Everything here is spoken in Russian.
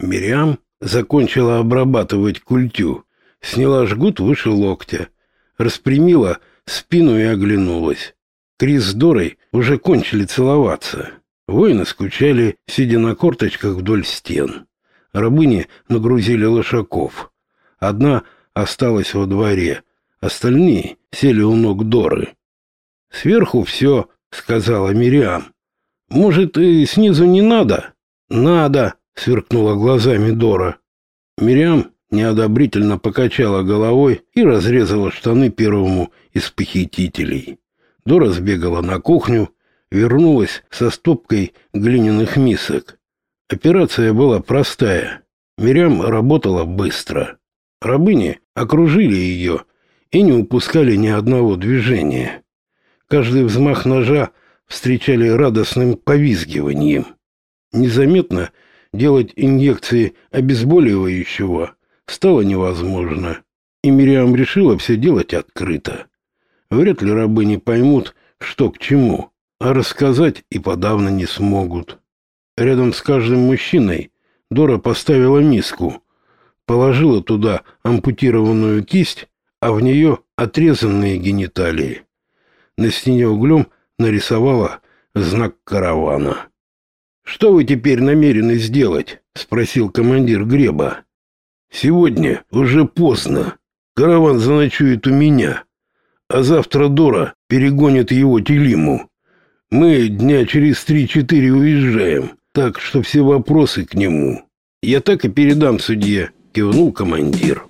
Мириам закончила обрабатывать культю, сняла жгут выше локтя, распрямила спину и оглянулась. Крис с Дорой уже кончили целоваться. Воины скучали, сидя на корточках вдоль стен. Рабыни нагрузили лошаков. Одна осталась во дворе, остальные сели у ног Доры. «Сверху все», — сказала Мириам. «Может, и снизу не надо?» «Надо», — сверкнула глазами Дора. Мириам неодобрительно покачала головой и разрезала штаны первому из похитителей. Дора сбегала на кухню, вернулась со стопкой глиняных мисок. Операция была простая. Мирям работала быстро. Рабыни окружили ее и не упускали ни одного движения. Каждый взмах ножа встречали радостным повизгиванием. Незаметно делать инъекции обезболивающего стало невозможно, и Мириам решила все делать открыто. Вряд ли рабы не поймут, что к чему, а рассказать и подавно не смогут. Рядом с каждым мужчиной Дора поставила миску, положила туда ампутированную кисть, а в нее отрезанные гениталии. На стене углем нарисовала знак каравана. «Что вы теперь намерены сделать?» — спросил командир Греба. «Сегодня уже поздно. Караван заночует у меня, а завтра Дора перегонит его Телиму. Мы дня через три-четыре уезжаем, так что все вопросы к нему. Я так и передам судье», — кивнул командир.